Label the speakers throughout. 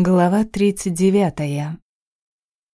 Speaker 1: Глава 39.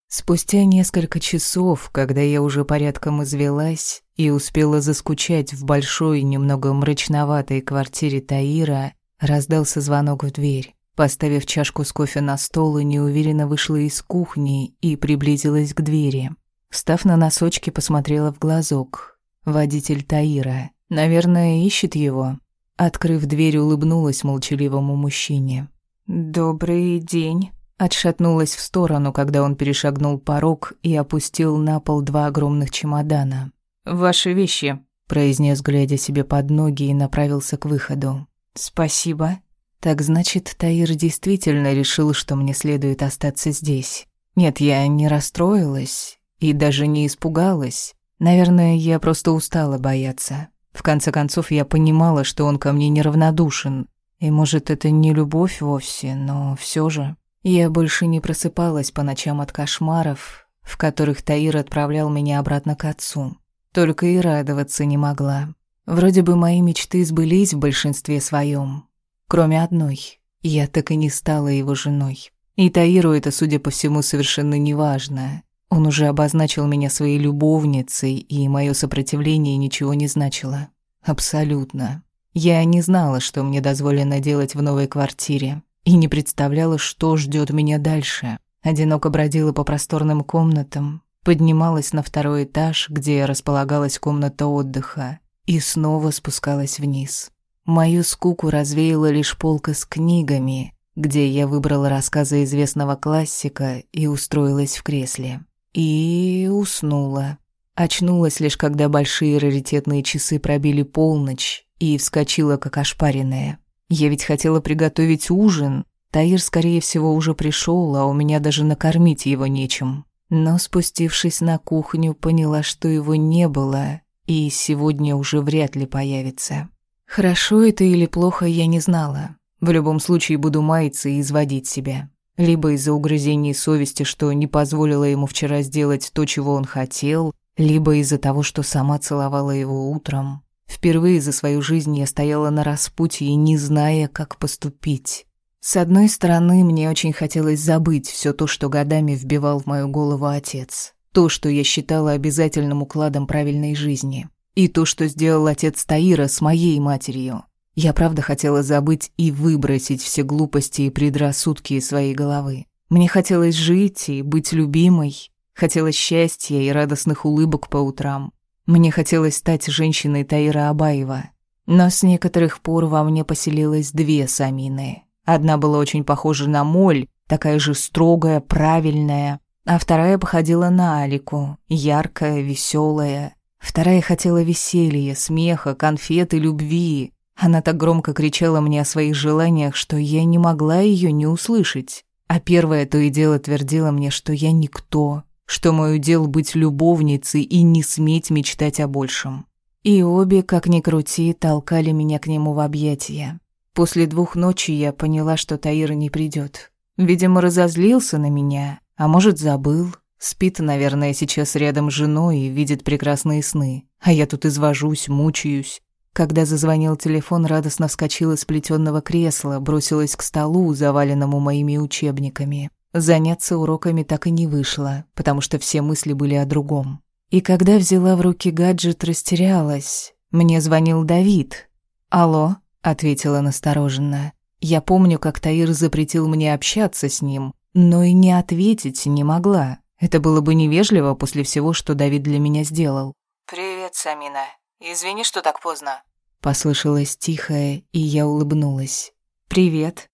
Speaker 1: Спустя несколько часов, когда я уже порядком извелась и успела заскучать в большой, немного мрачноватой квартире Таира, раздался звонок в дверь. Поставив чашку с кофе на стол, неуверенно вышла из кухни и приблизилась к двери. Встав на носочки, посмотрела в глазок. Водитель Таира. Наверное, ищет его. Открыв дверь, улыбнулась молчаливому мужчине. «Добрый день», — отшатнулась в сторону, когда он перешагнул порог и опустил на пол два огромных чемодана. «Ваши вещи», — произнес, глядя себе под ноги, и направился к выходу. «Спасибо». Так значит, Таир действительно решил, что мне следует остаться здесь. Нет, я не расстроилась и даже не испугалась. Наверное, я просто устала бояться. В конце концов, я понимала, что он ко мне неравнодушен, и может, это не любовь вовсе, но все же. Я больше не просыпалась по ночам от кошмаров, в которых Таир отправлял меня обратно к отцу. Только и радоваться не могла. Вроде бы мои мечты сбылись в большинстве своем, кроме одной. Я так и не стала его женой. И Таиру это, судя по всему, совершенно неважно. Он уже обозначил меня своей любовницей, и мое сопротивление ничего не значило. Абсолютно. Я не знала, что мне дозволено делать в новой квартире, и не представляла, что ждет меня дальше. Одиноко бродила по просторным комнатам, поднималась на второй этаж, где располагалась комната отдыха, и снова спускалась вниз. Мою скуку развеяла лишь полка с книгами, где я выбрала рассказы известного классика и устроилась в кресле. И уснула. Очнулась лишь, когда большие раритетные часы пробили полночь, и вскочила, как ошпаренная. Я ведь хотела приготовить ужин. Таир, скорее всего, уже пришел, а у меня даже накормить его нечем. Но, спустившись на кухню, поняла, что его не было, и сегодня уже вряд ли появится. Хорошо это или плохо, я не знала. В любом случае буду маяться и изводить себя. Либо из-за угрызений совести, что не позволила ему вчера сделать то, чего он хотел, либо из-за того, что сама целовала его утром. Впервые за свою жизнь я стояла на распутье, не зная, как поступить. С одной стороны, мне очень хотелось забыть все то, что годами вбивал в мою голову отец. То, что я считала обязательным укладом правильной жизни. И то, что сделал отец Таира с моей матерью. Я правда хотела забыть и выбросить все глупости и предрассудки из своей головы. Мне хотелось жить и быть любимой. Хотелось счастья и радостных улыбок по утрам. Мне хотелось стать женщиной Таира Абаева, но с некоторых пор во мне поселилось две Самины. Одна была очень похожа на Моль, такая же строгая, правильная, а вторая походила на Алику, яркая, веселая. Вторая хотела веселья, смеха, конфет и любви. Она так громко кричала мне о своих желаниях, что я не могла ее не услышать. А первая то и дело твердила мне, что я никто, что мой удел быть любовницей и не сметь мечтать о большем. И обе, как ни крути, толкали меня к нему в объятия. После двух ночей я поняла, что Таира не придет. Видимо, разозлился на меня, а может, забыл. Спит, наверное, сейчас рядом с женой и видит прекрасные сны. А я тут извожусь, мучаюсь. Когда зазвонил телефон, радостно вскочила с плетённого кресла, бросилась к столу, заваленному моими учебниками. Заняться уроками так и не вышло, потому что все мысли были о другом. И когда взяла в руки гаджет, растерялась. Мне звонил Давид. «Алло», — ответила настороженно. Я помню, как Таир запретил мне общаться с ним, но и не ответить не могла. Это было бы невежливо после всего, что Давид для меня сделал.
Speaker 2: «Привет, Самина. Извини, что так поздно».
Speaker 1: Послышалось тихое, и я улыбнулась. «Привет.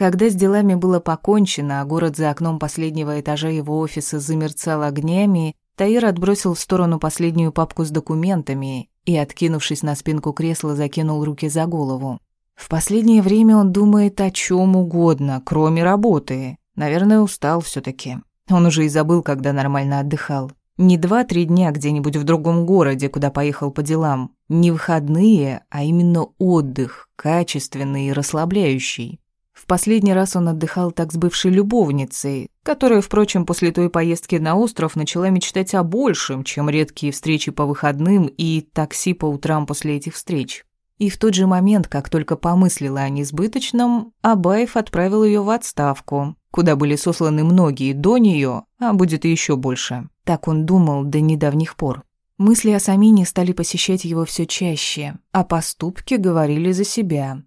Speaker 1: Когда с делами было покончено, а город за окном последнего этажа его офиса замерцал огнями, Таир отбросил в сторону последнюю папку с документами и, откинувшись на спинку кресла, закинул руки за голову. В последнее время он думает о чем угодно, кроме работы. Наверное, устал все таки Он уже и забыл, когда нормально отдыхал. Не два-три дня где-нибудь в другом городе, куда поехал по делам. Не выходные, а именно отдых, качественный и расслабляющий. В последний раз он отдыхал так с бывшей любовницей, которая, впрочем, после той поездки на остров начала мечтать о большем, чем редкие встречи по выходным и такси по утрам после этих встреч. И в тот же момент, как только помыслила о несбыточном, Абаев отправил ее в отставку, куда были сосланы многие до нее, а будет и еще больше. Так он думал до недавних пор. Мысли о Самине стали посещать его все чаще, а поступки говорили за себя.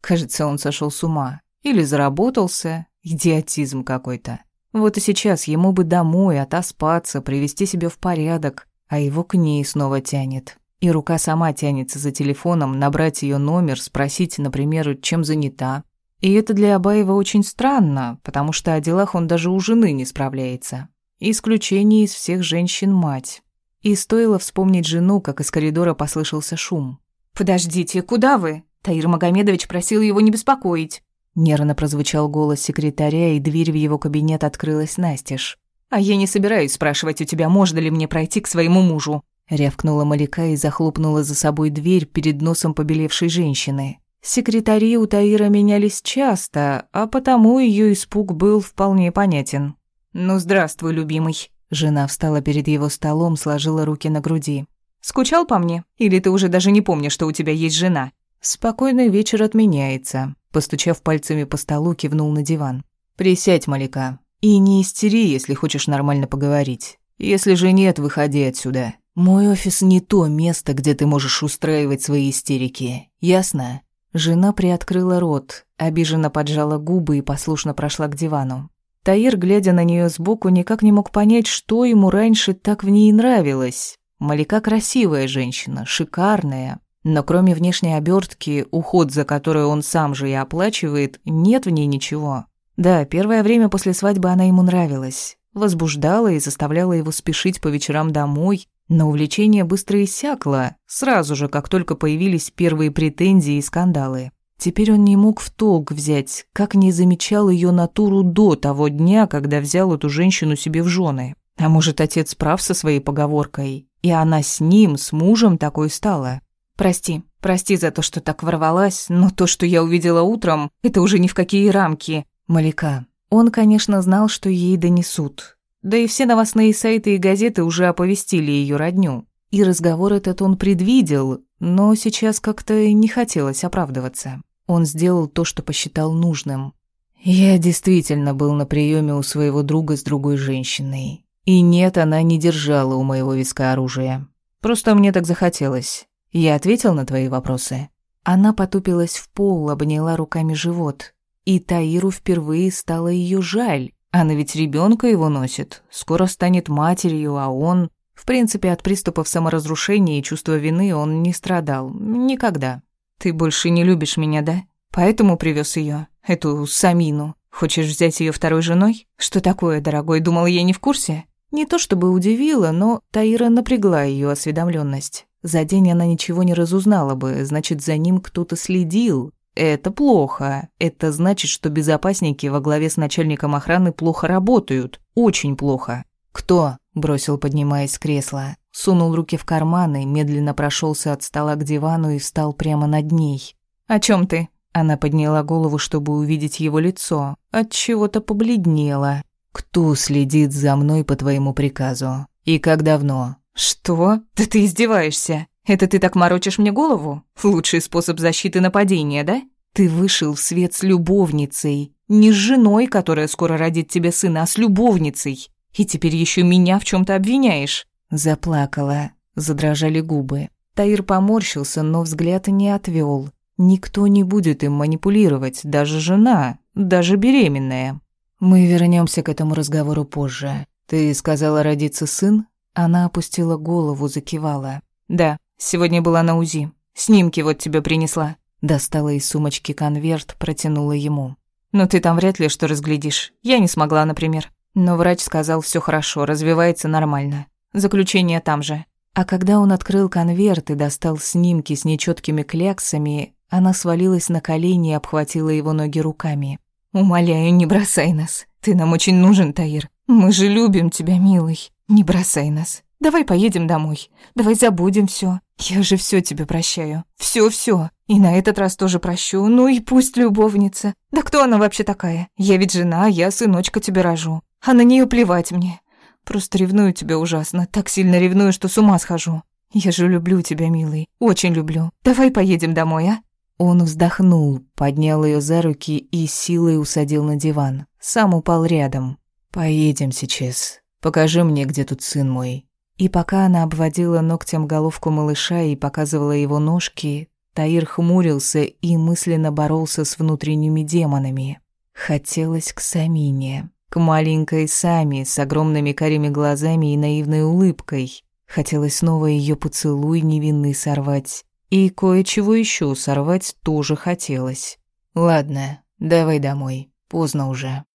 Speaker 1: Кажется, он сошел с ума. Или заработался. Идиотизм какой-то. Вот и сейчас ему бы домой отоспаться, привести себя в порядок, а его к ней снова тянет. И рука сама тянется за телефоном, набрать ее номер, спросить, например, чем занята. И это для Абаева очень странно, потому что о делах он даже у жены не справляется. Исключение из всех женщин мать. И стоило вспомнить жену, как из коридора послышался шум.
Speaker 3: «Подождите, куда вы?» Таир Магомедович просил его не беспокоить.
Speaker 1: Нервно прозвучал голос секретаря, и дверь в его кабинет открылась настежь.
Speaker 3: «А я не собираюсь спрашивать у тебя, можно ли мне пройти к своему мужу.
Speaker 1: Рявкнула Маляка и захлопнула за собой дверь перед носом побелевшей женщины. Секретари у Таира менялись часто, а потому ее испуг был вполне понятен.
Speaker 3: «Ну, здравствуй, любимый».
Speaker 1: Жена встала перед его столом, сложила руки на груди.
Speaker 3: «Скучал по мне? Или ты уже даже не помнишь, что у тебя есть жена?»
Speaker 1: «Спокойный вечер отменяется», — постучав пальцами по столу, кивнул на диван. «Присядь, Маляка. И не истери, если хочешь нормально поговорить. Если же нет, выходи отсюда. «Мой офис не то место, где ты можешь устраивать свои истерики, ясно?» Жена приоткрыла рот, обиженно поджала губы и послушно прошла к дивану. Таир, глядя на нее сбоку, никак не мог понять, что ему раньше так в ней нравилось. Малика красивая женщина, шикарная, но кроме внешней обертки, уход за которой он сам же и оплачивает, нет в ней ничего. Да, первое время после свадьбы она ему нравилась, возбуждала и заставляла его спешить по вечерам домой, но увлечение быстро иссякло, сразу же, как только появились первые претензии и скандалы. Теперь он не мог в толк взять, как не замечал ее натуру до того дня, когда взял эту женщину себе в жены. А может, отец прав со своей поговоркой, и она с ним, с мужем такой стала.
Speaker 3: «Прости, прости за то, что так ворвалась, но то, что я увидела утром, это уже ни в какие рамки».
Speaker 1: Маляка. Он, конечно, знал, что ей донесут, да и все новостные сайты и газеты уже оповестили ее родню. И разговор этот он предвидел, но сейчас как-то не хотелось оправдываться. Он сделал то, что посчитал нужным. Я действительно был на приеме у своего друга с другой женщиной. И нет, она не держала у моего виска оружие. Просто мне так захотелось. Я ответил на твои вопросы. Она потупилась в пол, обняла руками живот. И Таиру впервые стало ее жаль. Она ведь ребенка его носит, скоро станет матерью, а он... В принципе, от приступов саморазрушения и чувства вины он не страдал. Никогда.
Speaker 3: Ты больше не любишь меня, да? Поэтому привез ее, эту Самину. Хочешь взять ее второй женой? Что такое, дорогой, думал, я не в курсе?
Speaker 1: Не то чтобы удивила, но Таира напрягла ее осведомленность. За день она ничего не разузнала бы, значит, за ним кто-то следил, это плохо. Это значит, что безопасники во главе с начальником охраны плохо работают. Очень плохо. «Кто?» – бросил, поднимаясь с кресла. Сунул руки в карманы, медленно прошелся от стола к дивану и встал прямо над ней.
Speaker 3: «О чем ты?»
Speaker 1: Она подняла голову, чтобы увидеть его лицо. От чего-то побледнела. «Кто следит за мной по твоему приказу? И как давно?»
Speaker 3: «Что? Да ты издеваешься!» Это ты так морочишь мне голову? Лучший способ защиты нападения, да? Ты вышел в свет с любовницей. Не с женой, которая скоро родит тебе сына, а с любовницей. И теперь еще меня в чем то обвиняешь.
Speaker 1: Заплакала. Задрожали губы. Таир поморщился, но взгляд не отвел. Никто не будет им манипулировать, даже жена, даже беременная. Мы вернемся к этому разговору позже. Ты сказала родиться сын? Она опустила голову, закивала.
Speaker 3: Да. Сегодня была на УЗИ. Снимки вот тебе принесла».
Speaker 1: Достала из сумочки конверт, протянула ему.
Speaker 3: «Ну ты там вряд ли что разглядишь. Я не смогла, например. Но врач сказал, все хорошо, развивается нормально. Заключение там же».
Speaker 1: А когда он открыл конверт и достал снимки с нечеткими кляксами, она свалилась на колени и обхватила его ноги руками.
Speaker 3: «Умоляю, не бросай нас. Ты нам очень нужен, Таир. Мы же любим тебя, милый. Не бросай нас. Давай поедем домой. Давай забудем все. Я же все тебе прощаю. Все-все. И на этот раз тоже прощу. Ну и пусть любовница. Да кто она вообще такая? Я ведь жена, я сыночка тебе рожу. А на нее плевать мне. Просто ревную тебя ужасно. Так сильно ревную, что с ума схожу. Я же люблю тебя, милый, очень люблю. Давай поедем домой, а?»
Speaker 1: Он вздохнул, поднял ее за руки и силой усадил на диван. Сам упал рядом. «Поедем сейчас. Покажи мне, где тут сын мой». И пока она обводила ногтем головку малыша и показывала его ножки, Таир хмурился и мысленно боролся с внутренними демонами. Хотелось к Самине, к маленькой Сами с огромными карими глазами и наивной улыбкой. Хотелось снова ее поцелуй невинный сорвать. И кое-чего еще сорвать тоже хотелось. «Ладно, давай домой, поздно уже».